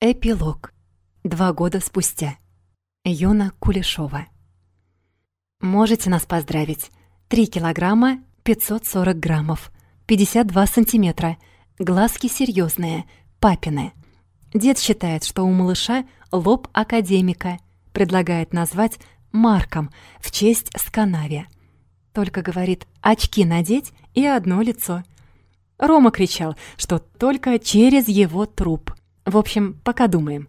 Эпилог. Два года спустя. Юна Кулешова. Можете нас поздравить. 3 килограмма 540 граммов. 52 сантиметра. Глазки серьезные, папины. Дед считает, что у малыша лоб академика. Предлагает назвать Марком в честь Сканави. Только говорит очки надеть и одно лицо. Рома кричал, что только через его труп. В общем, пока думаем.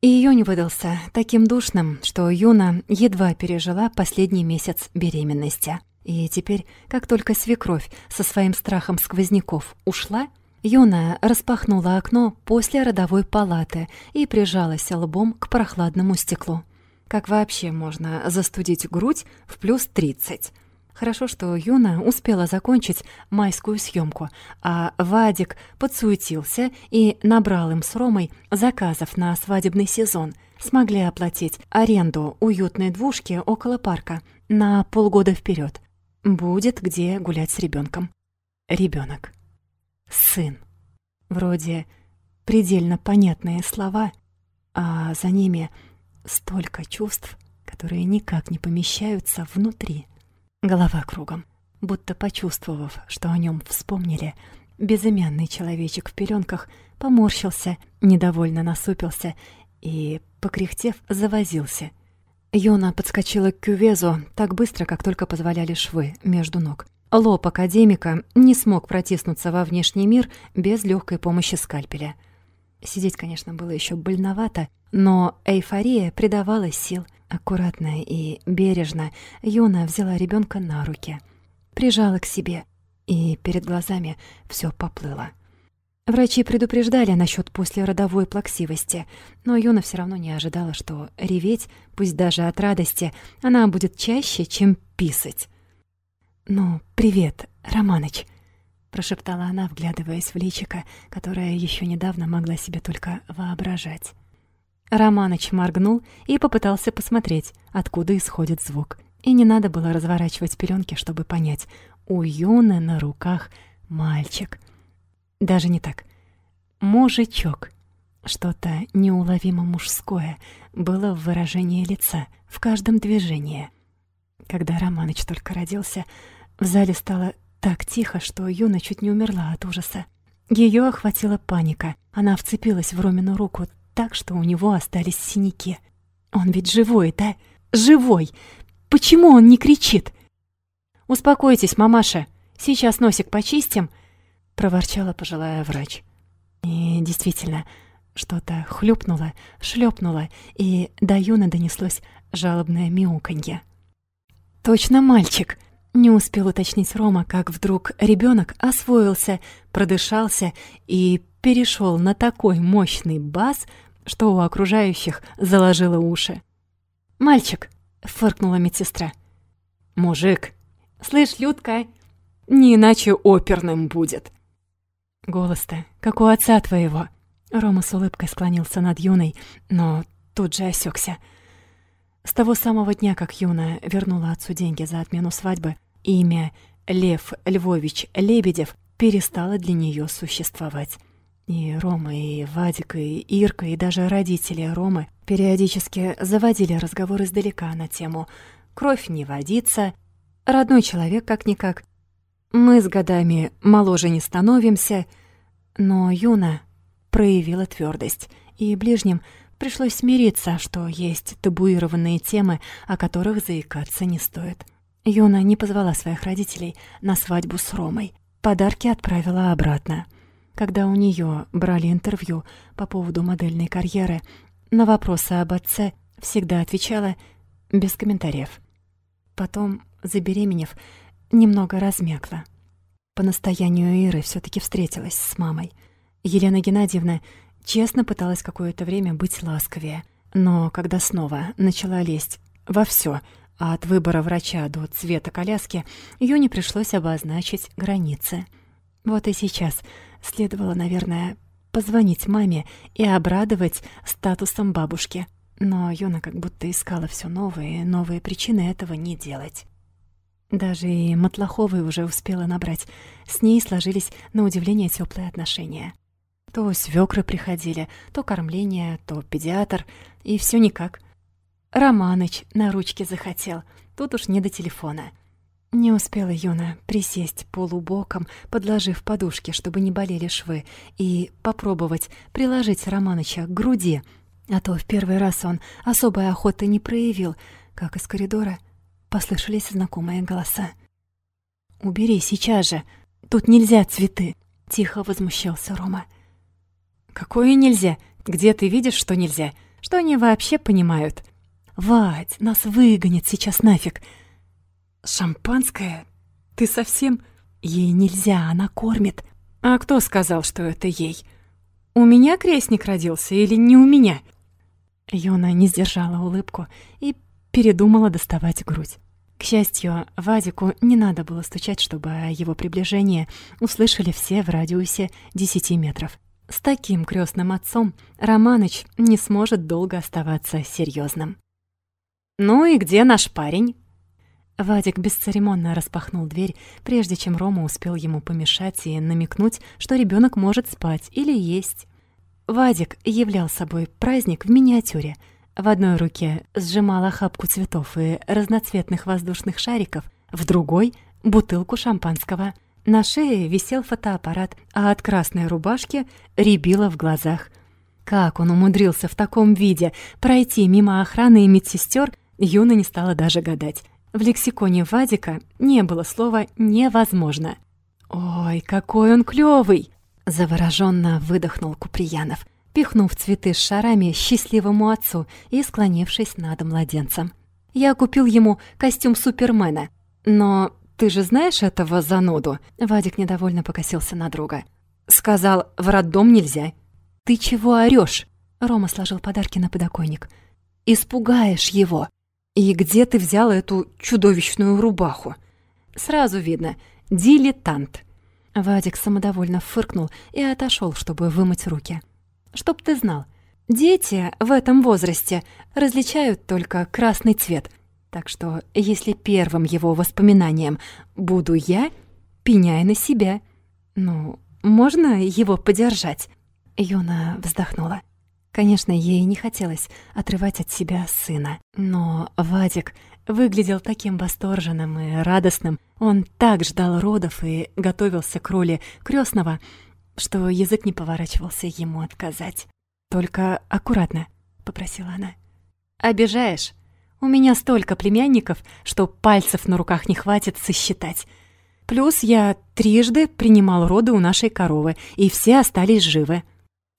Июнь выдался таким душным, что Юна едва пережила последний месяц беременности. И теперь, как только свекровь со своим страхом сквозняков ушла, Юна распахнула окно после родовой палаты и прижалась лбом к прохладному стеклу. Как вообще можно застудить грудь в плюс тридцать? Хорошо, что Юна успела закончить майскую съемку, а Вадик подсуетился и набрал им с Ромой заказов на свадебный сезон. Смогли оплатить аренду уютной двушки около парка на полгода вперед. Будет где гулять с ребенком. Ребенок. Сын. Вроде предельно понятные слова, а за ними столько чувств, которые никак не помещаются внутри. Голова кругом. Будто почувствовав, что о нем вспомнили, безымянный человечек в пеленках поморщился, недовольно насупился и, покряхтев, завозился. Йона подскочила к кювезу так быстро, как только позволяли швы между ног. Лоб академика не смог протиснуться во внешний мир без легкой помощи скальпеля. Сидеть, конечно, было еще больновато, но эйфория придавала сил — Аккуратно и бережно Юна взяла ребенка на руки, прижала к себе, и перед глазами все поплыло. Врачи предупреждали насчет послеродовой плаксивости, но Юна все равно не ожидала, что реветь, пусть даже от радости, она будет чаще, чем писать. «Ну, привет, Романыч», — прошептала она, вглядываясь в личико, которое еще недавно могла себе только воображать. Романыч моргнул и попытался посмотреть, откуда исходит звук. И не надо было разворачивать пеленки, чтобы понять. У Юны на руках мальчик. Даже не так. Мужичок. Что-то неуловимо мужское было в выражении лица, в каждом движении. Когда Романыч только родился, в зале стало так тихо, что Юна чуть не умерла от ужаса. Ее охватила паника. Она вцепилась в Ромину руку так, что у него остались синяки. Он ведь живой, да? Живой! Почему он не кричит? «Успокойтесь, мамаша, сейчас носик почистим», — проворчала пожилая врач. И действительно, что-то хлюпнуло, шлепнуло, и до Юны донеслось жалобное мяуканье. «Точно мальчик!» — не успел уточнить Рома, как вдруг ребенок освоился, продышался и перешел на такой мощный бас, что у окружающих заложило уши. «Мальчик!» — фыркнула медсестра. «Мужик! Слышь, Людка, не иначе оперным будет!» «Голос-то, как у отца твоего!» Рома с улыбкой склонился над Юной, но тут же осекся. С того самого дня, как Юна вернула отцу деньги за отмену свадьбы, имя Лев Львович Лебедев перестало для нее существовать. И Рома, и Вадик, и Ирка, и даже родители Ромы периодически заводили разговор издалека на тему «кровь не водится», «родной человек как-никак», «мы с годами моложе не становимся», но Юна проявила твердость, и ближним пришлось смириться, что есть табуированные темы, о которых заикаться не стоит. Юна не позвала своих родителей на свадьбу с Ромой. Подарки отправила обратно — когда у нее брали интервью по поводу модельной карьеры, на вопросы об отце всегда отвечала без комментариев. Потом, забеременев, немного размякла. По настоянию Иры все таки встретилась с мамой. Елена Геннадьевна честно пыталась какое-то время быть ласковее, но когда снова начала лезть во все, а от выбора врача до цвета коляски, ее не пришлось обозначить границы. Вот и сейчас — Следовало, наверное, позвонить маме и обрадовать статусом бабушки. Но Юна как будто искала все новые новые причины этого не делать. Даже и Матлаховой уже успела набрать. С ней сложились, на удивление, теплые отношения. То свекры приходили, то кормление, то педиатр, и все никак. Романыч на ручке захотел, тут уж не до телефона. Не успела Юна присесть полубоком, подложив подушки, чтобы не болели швы, и попробовать приложить Романыча к груди, а то в первый раз он особой охоты не проявил, как из коридора послышались знакомые голоса. «Убери сейчас же! Тут нельзя цветы!» — тихо возмущался Рома. «Какое нельзя? Где ты видишь, что нельзя? Что они вообще понимают?» «Вать, нас выгонят сейчас нафиг!» «Шампанское? Ты совсем...» «Ей нельзя, она кормит». «А кто сказал, что это ей? У меня крестник родился или не у меня?» Юна не сдержала улыбку и передумала доставать грудь. К счастью, Вадику не надо было стучать, чтобы о его приближении услышали все в радиусе 10 метров. С таким крестным отцом Романыч не сможет долго оставаться серьезным. «Ну и где наш парень?» Вадик бесцеремонно распахнул дверь, прежде чем Рома успел ему помешать и намекнуть, что ребенок может спать или есть. Вадик являл собой праздник в миниатюре. В одной руке сжимал охапку цветов и разноцветных воздушных шариков, в другой — бутылку шампанского. На шее висел фотоаппарат, а от красной рубашки рябило в глазах. Как он умудрился в таком виде пройти мимо охраны и медсестер, Юна не стала даже гадать. В лексиконе Вадика не было слова «невозможно». «Ой, какой он клёвый!» — заворожённо выдохнул Куприянов, пихнув цветы с шарами счастливому отцу и склонившись над младенцем. «Я купил ему костюм Супермена. Но ты же знаешь этого зануду?» Вадик недовольно покосился на друга. «Сказал, в роддом нельзя». «Ты чего орёшь?» Рома сложил подарки на подоконник. «Испугаешь его!» «И где ты взял эту чудовищную рубаху?» «Сразу видно. Дилетант». Вадик самодовольно фыркнул и отошел, чтобы вымыть руки. «Чтоб ты знал, дети в этом возрасте различают только красный цвет, так что если первым его воспоминанием буду я, пеняй на себя. Ну, можно его подержать?» Юна вздохнула. Конечно, ей не хотелось отрывать от себя сына. Но Вадик выглядел таким восторженным и радостным. Он так ждал родов и готовился к роли крестного, что язык не поворачивался ему отказать. «Только аккуратно», — попросила она. «Обижаешь? У меня столько племянников, что пальцев на руках не хватит сосчитать. Плюс я трижды принимал роды у нашей коровы, и все остались живы.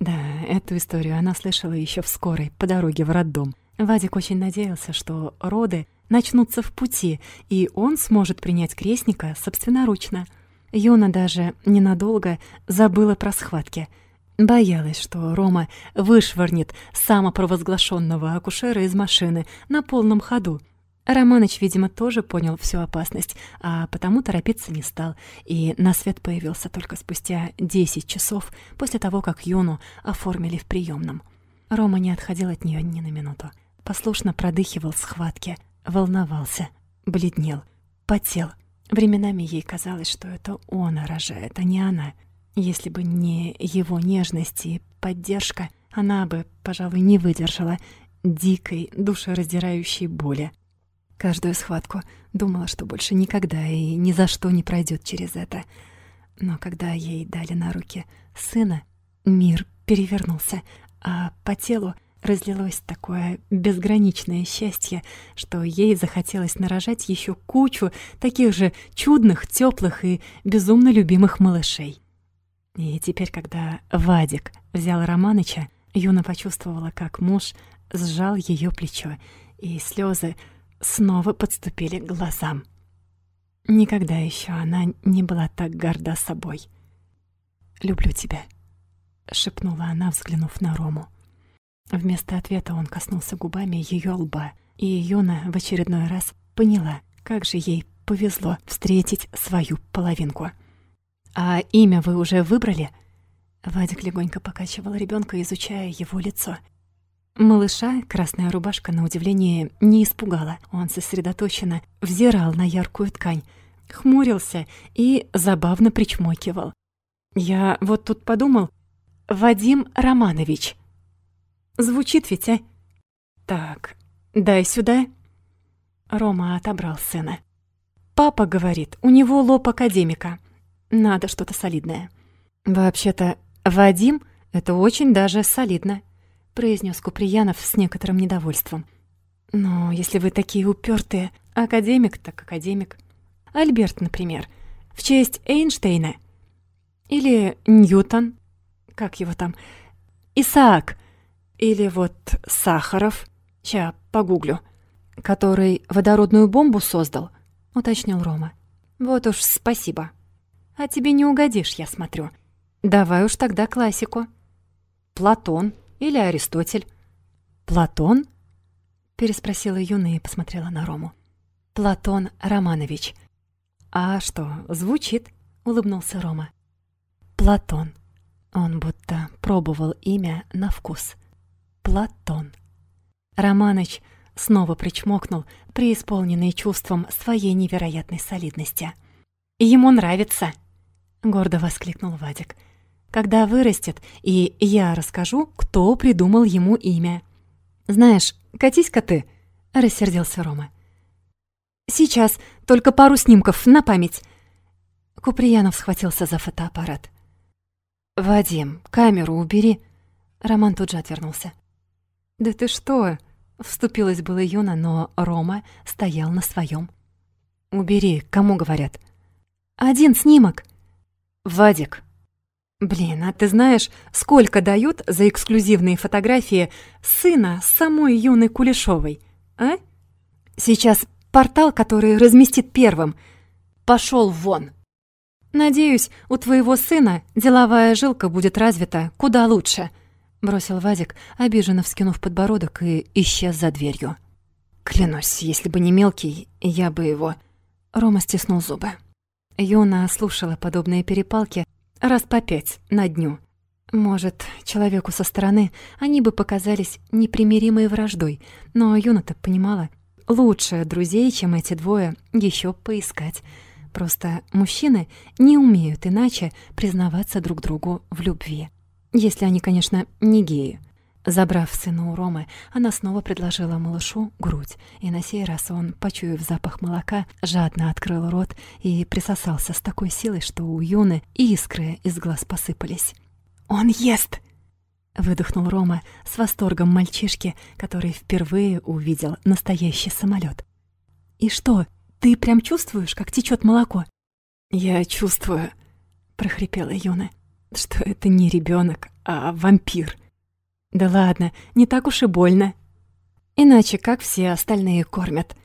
Да, эту историю она слышала еще в скорой, по дороге в роддом. Вадик очень надеялся, что роды начнутся в пути, и он сможет принять крестника собственноручно. Юна даже ненадолго забыла про схватки. Боялась, что Рома вышвырнет самопровозглашенного акушера из машины на полном ходу, Романыч, видимо, тоже понял всю опасность, а потому торопиться не стал, и на свет появился только спустя 10 часов после того, как Юну оформили в приемном. Рома не отходил от нее ни на минуту. Послушно продыхивал схватки, волновался, бледнел, потел. Временами ей казалось, что это он рожает, а не она. Если бы не его нежность и поддержка, она бы, пожалуй, не выдержала дикой, душераздирающей боли. Каждую схватку думала, что больше никогда и ни за что не пройдет через это. Но когда ей дали на руки сына, мир перевернулся, а по телу разлилось такое безграничное счастье, что ей захотелось нарожать еще кучу таких же чудных, теплых и безумно любимых малышей. И теперь, когда Вадик взял Романыча, Юна почувствовала, как муж сжал ее плечо, и слезы снова подступили к глазам. Никогда еще она не была так горда собой. «Люблю тебя», — шепнула она, взглянув на Рому. Вместо ответа он коснулся губами ее лба, и Юна в очередной раз поняла, как же ей повезло встретить свою половинку. «А имя вы уже выбрали?» Вадик легонько покачивал ребенка, изучая его лицо — Малыша красная рубашка, на удивление, не испугала. Он сосредоточенно взирал на яркую ткань, хмурился и забавно причмокивал. «Я вот тут подумал, Вадим Романович. Звучит ведь, а? Так, дай сюда. Рома отобрал сына. Папа говорит, у него лоб академика. Надо что-то солидное. Вообще-то, Вадим — это очень даже солидно, произнес Куприянов с некоторым недовольством. Но если вы такие упертые, академик так академик. Альберт, например, в честь Эйнштейна. Или Ньютон, как его там, Исаак. Или вот Сахаров, ща погуглю, который водородную бомбу создал, уточнил Рома. Вот уж спасибо. А тебе не угодишь, я смотрю. Давай уж тогда классику. Платон или Аристотель. Платон? Переспросила Юна и посмотрела на Рому. Платон Романович. А что, звучит? Улыбнулся Рома. Платон. Он будто пробовал имя на вкус. Платон. Романыч снова причмокнул, преисполненный чувством своей невероятной солидности. «Ему нравится!» — гордо воскликнул Вадик. «Когда вырастет, и я расскажу, кто придумал ему имя». «Знаешь, катись-ка ты!» — рассердился Рома. «Сейчас, только пару снимков на память!» Куприянов схватился за фотоаппарат. «Вадим, камеру убери!» Роман тут же отвернулся. «Да ты что?» — вступилась была Юна, но Рома стоял на своем. «Убери, кому говорят?» «Один снимок!» «Вадик!» «Блин, а ты знаешь, сколько дают за эксклюзивные фотографии сына самой Юны Кулешовой, а? Сейчас портал, который разместит первым, пошел вон!» «Надеюсь, у твоего сына деловая жилка будет развита куда лучше», — бросил Вадик, обиженно вскинув подбородок и исчез за дверью. «Клянусь, если бы не мелкий, я бы его...» Рома стиснул зубы. Юна слушала подобные перепалки раз по пять на дню. Может, человеку со стороны они бы показались непримиримой враждой, но Юна-то понимала, лучше друзей, чем эти двое, еще поискать — Просто мужчины не умеют иначе признаваться друг другу в любви. Если они, конечно, не геи. Забрав сына у Ромы, она снова предложила малышу грудь, и на сей раз он, почуяв запах молока, жадно открыл рот и присосался с такой силой, что у Юны искры из глаз посыпались. «Он ест!» — выдохнул Рома с восторгом мальчишки, который впервые увидел настоящий самолет. «И что, ты прям чувствуешь, как течет молоко?» «Я чувствую», — прохрипела Юна, «что это не ребенок, а вампир». «Да ладно, не так уж и больно. Иначе как все остальные кормят?»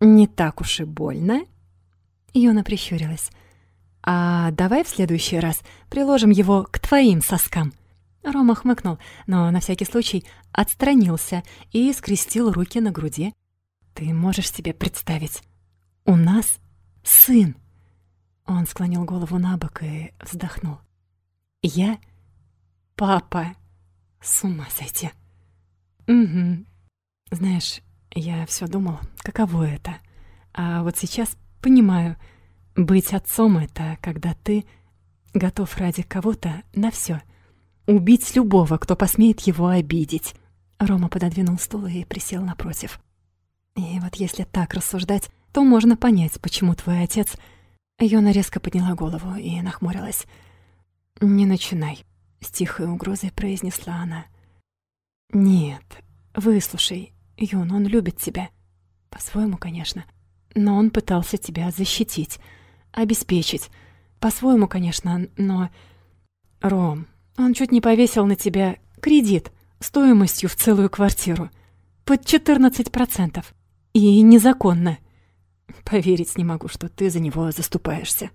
«Не так уж и больно?» Юна прищурилась. «А давай в следующий раз приложим его к твоим соскам». Рома хмыкнул, но на всякий случай отстранился и скрестил руки на груди. «Ты можешь себе представить, у нас сын!» Он склонил голову на бок и вздохнул. «Я папа. С ума сойти!» «Угу. Знаешь, я все думал, каково это. А вот сейчас понимаю, быть отцом — это когда ты готов ради кого-то на все, Убить любого, кто посмеет его обидеть». Рома пододвинул стул и присел напротив. «И вот если так рассуждать, то можно понять, почему твой отец...» Йона резко подняла голову и нахмурилась. «Не начинай», — с тихой угрозой произнесла она. «Нет, выслушай, Юн, он любит тебя. По-своему, конечно. Но он пытался тебя защитить, обеспечить. По-своему, конечно, но... Ром, он чуть не повесил на тебя кредит стоимостью в целую квартиру. Под 14%. И незаконно. Поверить не могу, что ты за него заступаешься.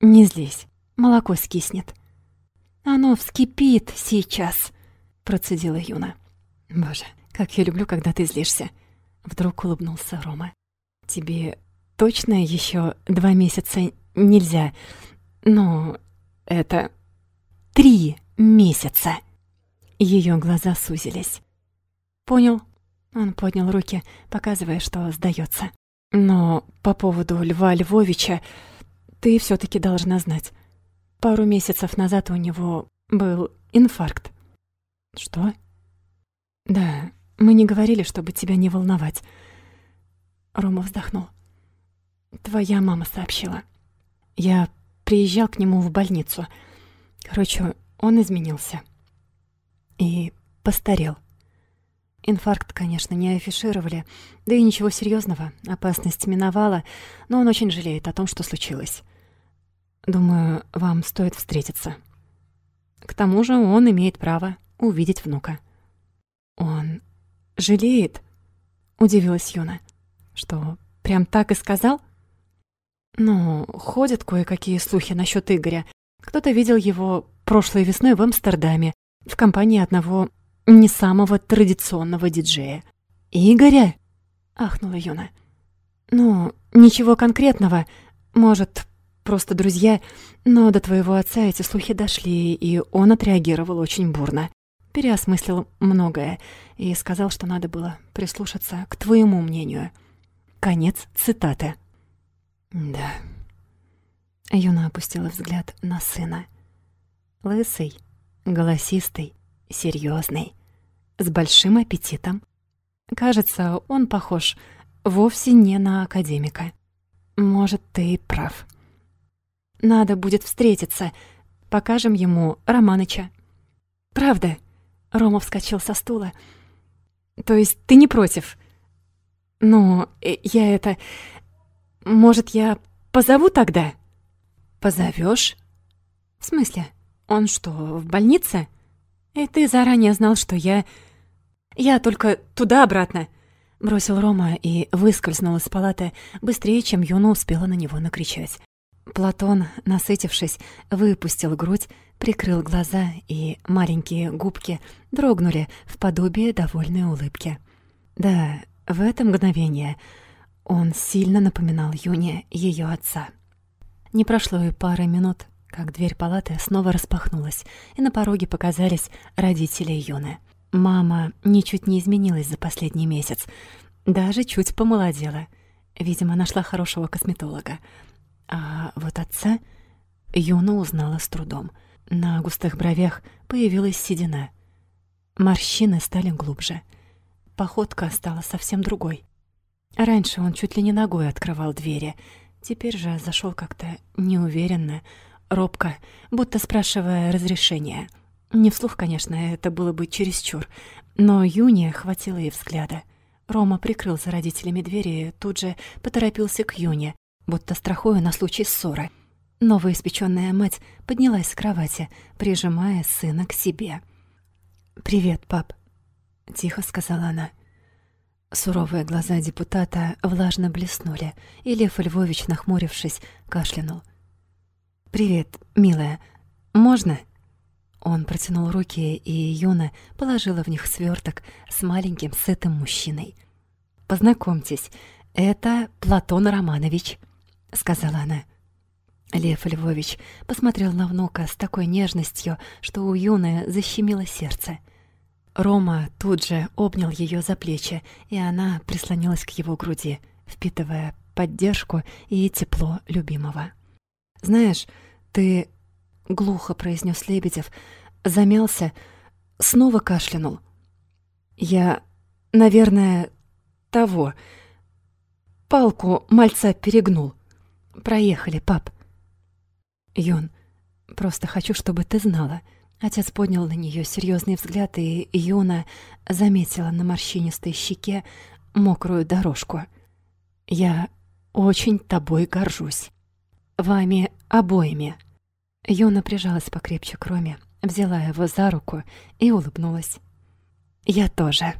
Не злись, молоко скиснет. Оно вскипит сейчас, процедила Юна. Боже, как я люблю, когда ты злишься. Вдруг улыбнулся Рома. Тебе точно еще два месяца нельзя? Ну, это три месяца. Ее глаза сузились. Понял. Он поднял руки, показывая, что сдается. Но по поводу Льва Львовича ты все таки должна знать. Пару месяцев назад у него был инфаркт». «Что?» «Да, мы не говорили, чтобы тебя не волновать». Рома вздохнул. «Твоя мама сообщила. Я приезжал к нему в больницу. Короче, он изменился. И постарел. Инфаркт, конечно, не афишировали, да и ничего серьезного, опасность миновала, но он очень жалеет о том, что случилось. Думаю, вам стоит встретиться. К тому же он имеет право увидеть внука. Он жалеет? Удивилась Юна. Что, прям так и сказал? Ну, ходят кое-какие слухи насчет Игоря. Кто-то видел его прошлой весной в Амстердаме в компании одного не самого традиционного диджея. «Игоря?» — ахнула Юна. «Ну, ничего конкретного. Может, просто друзья, но до твоего отца эти слухи дошли, и он отреагировал очень бурно. Переосмыслил многое и сказал, что надо было прислушаться к твоему мнению». Конец цитаты. «Да». Юна опустила взгляд на сына. Лысый, голосистый, серьезный, с большим аппетитом. Кажется, он похож вовсе не на академика. Может, ты и прав. Надо будет встретиться. Покажем ему Романыча. Правда? Рома вскочил со стула. То есть ты не против? Ну, э, я это... Может, я позову тогда? Позовешь? В смысле? Он что, в больнице? И ты заранее знал, что я... Я только туда-обратно. Бросил Рома и выскользнул из палаты быстрее, чем Юна успела на него накричать. Платон, насытившись, выпустил грудь, прикрыл глаза, и маленькие губки дрогнули в подобие довольной улыбки. Да, в это мгновение он сильно напоминал Юне ее отца. Не прошло и пары минут, как дверь палаты снова распахнулась, и на пороге показались родители Юны. Мама ничуть не изменилась за последний месяц, даже чуть помолодела. Видимо, нашла хорошего косметолога. А вот отца Юна узнала с трудом. На густых бровях появилась седина. Морщины стали глубже. Походка стала совсем другой. Раньше он чуть ли не ногой открывал двери, теперь же зашел как-то неуверенно, робко, будто спрашивая разрешения. Не вслух, конечно, это было бы чересчур, но Юне хватило и взгляда. Рома прикрыл за родителями двери и тут же поторопился к Юне, будто страхуя на случай ссоры. Новоиспечённая мать поднялась с кровати, прижимая сына к себе. «Привет, пап», — тихо сказала она. Суровые глаза депутата влажно блеснули, и Лев Львович, нахмурившись, кашлянул. «Привет, милая. Можно?» Он протянул руки, и Юна положила в них сверток с маленьким сытым мужчиной. «Познакомьтесь, это Платон Романович», — сказала она. Лев Львович посмотрел на внука с такой нежностью, что у Юны защемило сердце — Рома тут же обнял ее за плечи, и она прислонилась к его груди, впитывая поддержку и тепло любимого. «Знаешь, ты...» — глухо произнес Лебедев, замялся, снова кашлянул. «Я, наверное, того. Палку мальца перегнул. Проехали, пап». «Юн, просто хочу, чтобы ты знала», Отец поднял на нее серьезный взгляд, и Юна заметила на морщинистой щеке мокрую дорожку. «Я очень тобой горжусь. Вами обоими». Юна прижалась покрепче к Роме, взяла его за руку и улыбнулась. «Я тоже».